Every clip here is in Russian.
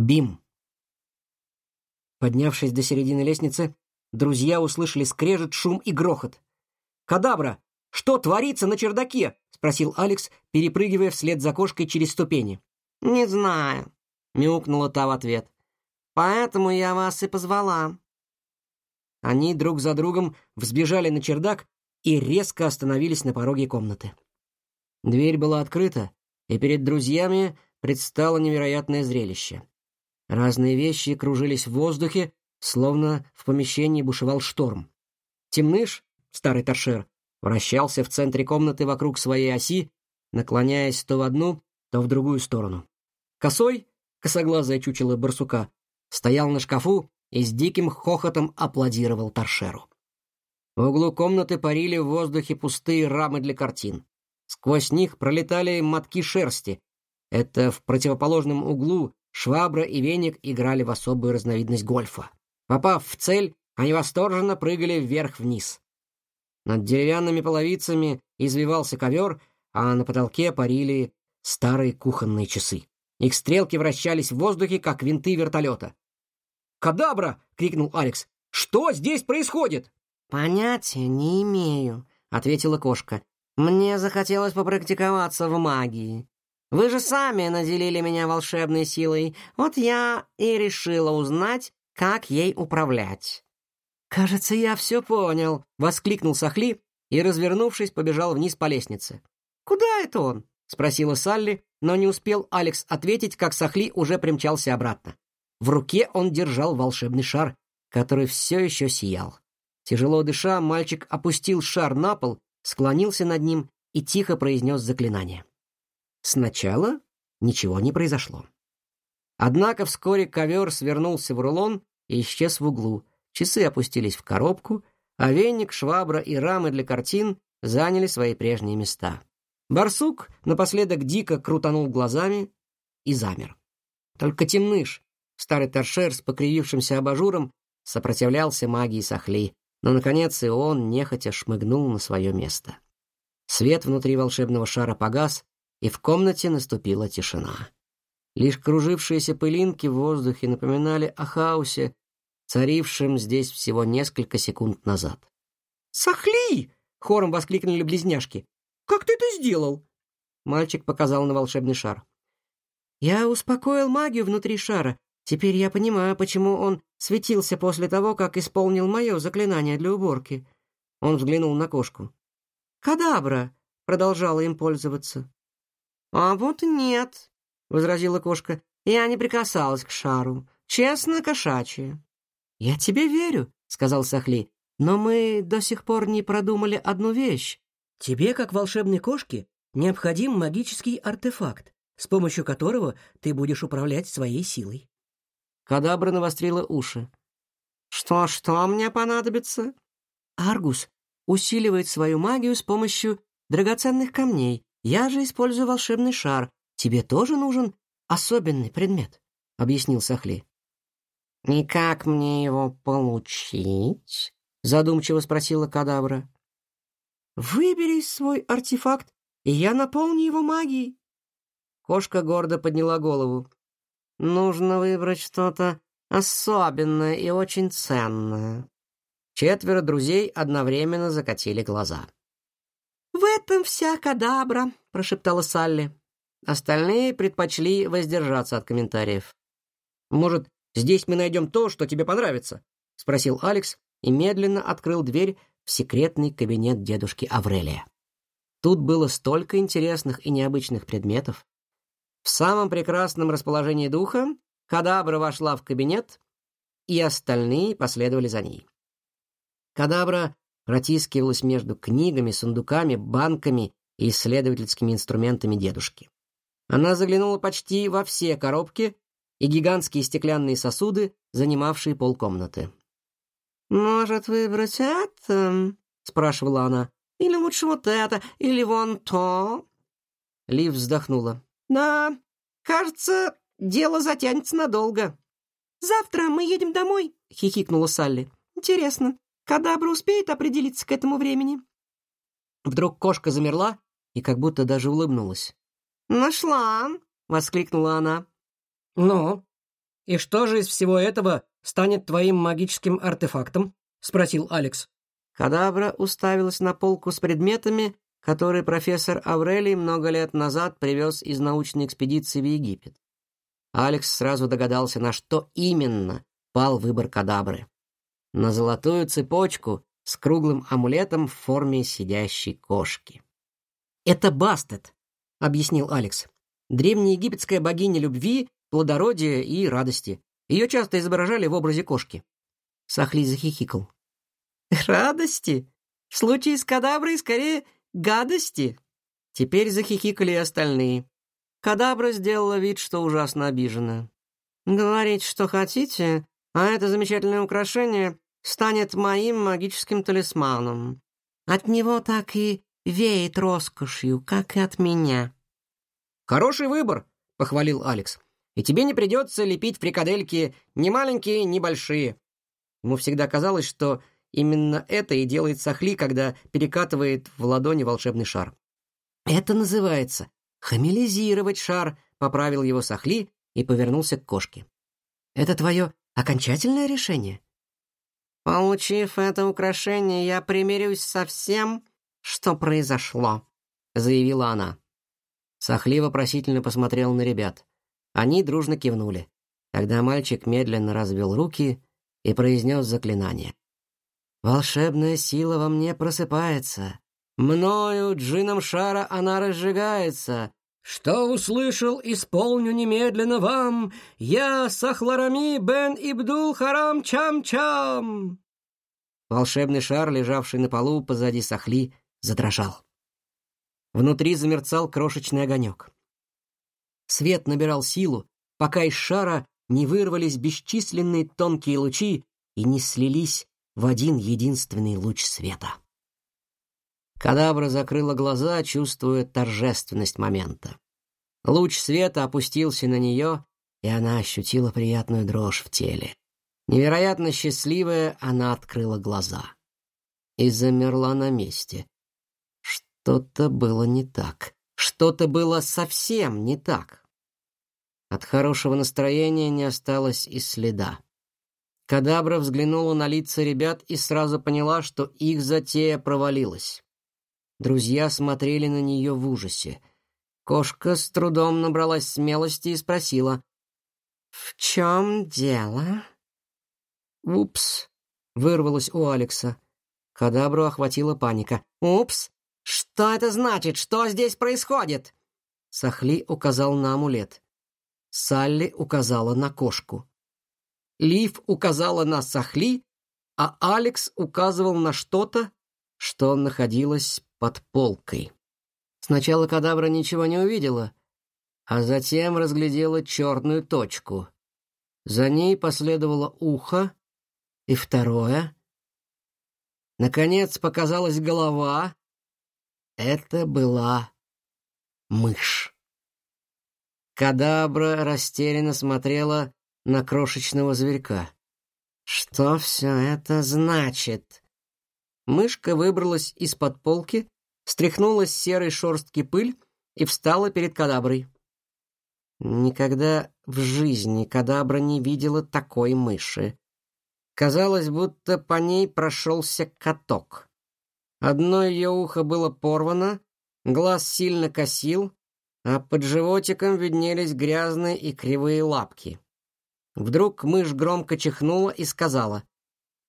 Бим. Поднявшись до середины лестницы, друзья услышали скрежет, шум и грохот. «Кадабра! Что творится на чердаке?» — спросил Алекс, перепрыгивая вслед за кошкой через ступени. «Не знаю», — мяукнула та в ответ. «Поэтому я вас и позвала». Они друг за другом взбежали на чердак и резко остановились на пороге комнаты. Дверь была открыта, и перед друзьями предстало невероятное зрелище. Разные вещи кружились в воздухе, словно в помещении бушевал шторм. Темныш, старый торшер, вращался в центре комнаты вокруг своей оси, наклоняясь то в одну, то в другую сторону. Косой, косоглазое чучело барсука, стоял на шкафу и с диким хохотом аплодировал торшеру. В углу комнаты парили в воздухе пустые рамы для картин. Сквозь них пролетали мотки шерсти. Это в противоположном углу Швабра и веник играли в особую разновидность гольфа. Попав в цель, они восторженно прыгали вверх-вниз. Над деревянными половицами извивался ковер, а на потолке парили старые кухонные часы. Их стрелки вращались в воздухе, как винты вертолета. «Кадабра!» — крикнул Алекс. «Что здесь происходит?» «Понятия не имею», — ответила кошка. «Мне захотелось попрактиковаться в магии. Вы же сами наделили меня волшебной силой, вот я и решила узнать, как ей управлять». «Кажется, я все понял», — воскликнул Сахли и, развернувшись, побежал вниз по лестнице. «Куда это он?» — спросила Салли, но не успел Алекс ответить, как Сахли уже примчался обратно. В руке он держал волшебный шар, который все еще сиял. Тяжело дыша, мальчик опустил шар на пол, склонился над ним и тихо произнес заклинание. Сначала ничего не произошло. Однако вскоре ковер свернулся в рулон и исчез в углу, часы опустились в коробку, а веник, швабра и рамы для картин заняли свои прежние места. Барсук напоследок дико крутанул глазами и замер. Только темныш, старый торшер с покривившимся абажуром, сопротивлялся магии Сахли, но, наконец, и он нехотя шмыгнул на свое место. Свет внутри волшебного шара погас, и в комнате наступила тишина. Лишь кружившиеся пылинки в воздухе напоминали о хаосе, царившем здесь всего несколько секунд назад. «Сахли!» — хором воскликнули близняшки. «Как ты это сделал?» Мальчик показал на волшебный шар. «Я успокоил магию внутри шара. Теперь я понимаю, почему он светился после того, как исполнил мое заклинание для уборки». Он взглянул на кошку. «Кадабра!» — продолжала им пользоваться. «А вот нет», — возразила кошка. «Я не прикасалась к шару. Честно, кошачья». «Я тебе верю», — сказал Сахли. «Но мы до сих пор не продумали одну вещь. Тебе, как волшебной кошке, необходим магический артефакт, с помощью которого ты будешь управлять своей силой». Кадабра навострила уши. «Что-что мне понадобится?» «Аргус усиливает свою магию с помощью драгоценных камней, я же использую волшебный шар. Тебе тоже нужен особенный предмет, объяснил Сахли. И как мне его получить? задумчиво спросила Кадабра. Выбери свой артефакт, и я наполню его магией. Кошка гордо подняла голову. Нужно выбрать что-то особенное и очень ценное. Четверо друзей одновременно закатили глаза. «В этом вся кадабра», — прошептала Салли. Остальные предпочли воздержаться от комментариев. «Может, здесь мы найдем то, что тебе понравится?» — спросил Алекс и медленно открыл дверь в секретный кабинет дедушки Аврелия. Тут было столько интересных и необычных предметов. В самом прекрасном расположении духа Кадабра вошла в кабинет, и остальные последовали за ней. Кадабра протискивалась между книгами, сундуками, банками и исследовательскими инструментами дедушки. Она заглянула почти во все коробки и гигантские стеклянные сосуды, занимавшие полкомнаты. «Может, выбрать это?» — спрашивала она. «Или лучше вот это, или вон то?» Лив вздохнула. «Да, кажется, дело затянется надолго». «Завтра мы едем домой», — хихикнула Салли. «Интересно, Кадабра успеет определиться к этому времени?» Вдруг кошка замерла и как будто даже улыбнулась. «Нашла!» — воскликнула она. «Ну?» «И что же из всего этого станет твоим магическим артефактом?» — спросил Алекс. Кадабра уставилась на полку с предметами, которые профессор Аврелий много лет назад привез из научной экспедиции в Египет. Алекс сразу догадался, на что именно пал выбор Кадабры. На золотую цепочку с круглым амулетом в форме сидящей кошки. «Это Бастет», — объяснил Алекс. «Древнеегипетская богиня любви, плодородия и радости. Ее часто изображали в образе кошки». Сахли захихикал. «Радости? В случае с кадаброй скорее гадости!» Теперь захихикали и остальные. Кадабра сделала вид, что ужасно обижена. «Говорите, что хотите, а это замечательное украшение станет моим магическим талисманом. От него так и веет роскошью, как и от меня». «Хороший выбор», — похвалил Алекс. «И тебе не придется лепить фрикадельки ни маленькие, ни большие». Ему всегда казалось, что именно это и делает Сахли, когда перекатывает в ладони волшебный шар. «Это называется хамелизировать шар», — поправил его Сахли и повернулся к кошке. «Это твое окончательное решение?» «Получив это украшение, я примирюсь со всем, что произошло», — заявила она. Сахли вопросительно посмотрел на ребят. Они дружно кивнули. Тогда мальчик медленно развел руки и произнес заклинание. «Волшебная сила во мне просыпается. Мною, джином шара, она разжигается. Что услышал, исполню немедленно вам. Я Сахларами бен Ибдул Харам Чам-Чам!» Волшебный шар, лежавший на полу позади Сахли, задрожал. Внутри замерцал крошечный огонек. Свет набирал силу, пока из шара не вырвались бесчисленные тонкие лучи и не слились в один единственный луч света. Кадабра закрыла глаза, чувствуя торжественность момента. Луч света опустился на нее, и она ощутила приятную дрожь в теле. Невероятно счастливая, она открыла глаза и замерла на месте. Что-то было не так. Что-то было совсем не так. От хорошего настроения не осталось и следа. Кадабра взглянула на лица ребят и сразу поняла, что их затея провалилась. Друзья смотрели на нее в ужасе. Кошка с трудом набралась смелости и спросила. «В чем дело?» «Упс!» — вырвалось у Алекса. Кадабру охватила паника. «Упс! Что это значит? Что здесь происходит?» Сахли указал на амулет. Салли указала на кошку. Лив указала на Сахли, а Алекс указывал на что-то, что находилось под полкой. Сначала кадабра ничего не увидела, а затем разглядела черную точку. За ней последовало ухо и второе. Наконец показалась голова. Это была мышь. Кадабра растерянно смотрела на крошечного зверька. Что все это значит? Мышка выбралась из-под полки, стряхнула с серой шорстки пыль и встала перед кадаброй. Никогда в жизни кадабра не видела такой мыши. Казалось, будто по ней прошелся каток. Одно ее ухо было порвано, глаз сильно косил, а под животиком виднелись грязные и кривые лапки. Вдруг мышь громко чихнула и сказала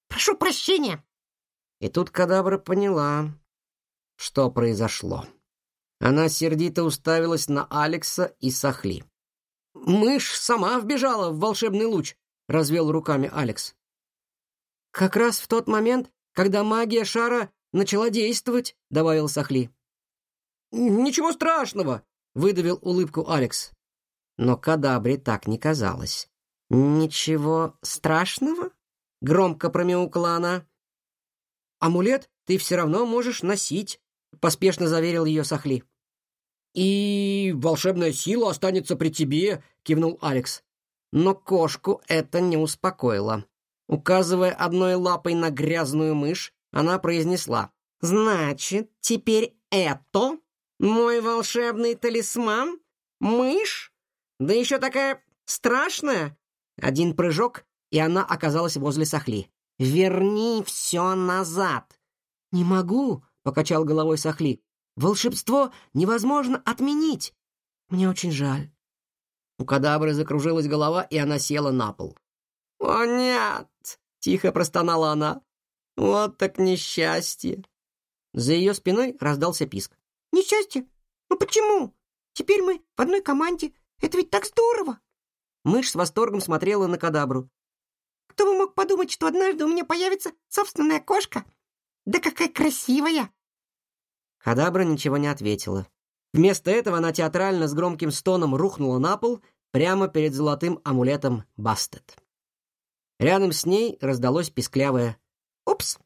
«Прошу прощения!» И тут кадабра поняла, что произошло. Она сердито уставилась на Алекса и Сахли. «Мышь сама вбежала в волшебный луч», — развел руками Алекс. «Как раз в тот момент, когда магия шара начала действовать», — добавил Сахли. «Ничего страшного», — выдавил улыбку Алекс. Но кадабре так не казалось. «Ничего страшного?» — громко промяукала она. «Амулет ты все равно можешь носить», — поспешно заверил ее Сахли. «И волшебная сила останется при тебе», — кивнул Алекс. Но кошку это не успокоило. Указывая одной лапой на грязную мышь, она произнесла. «Значит, теперь это мой волшебный талисман? Мышь? Да еще такая страшная, Один прыжок, и она оказалась возле Сахли. «Верни все назад!» «Не могу!» — покачал головой Сахли. «Волшебство невозможно отменить! Мне очень жаль». У кадабры закружилась голова, и она села на пол. «О, нет!» — тихо простонала она. «Вот так несчастье!» За ее спиной раздался писк. «Несчастье? Ну почему? Теперь мы в одной команде. Это ведь так здорово!» Мышь с восторгом смотрела на кадабру. «Кто бы мог подумать, что однажды у меня появится собственная кошка? Да какая красивая!» Кадабра ничего не ответила. Вместо этого она театрально с громким стоном рухнула на пол прямо перед золотым амулетом Бастет. Рядом с ней раздалось писклявое «Упс!»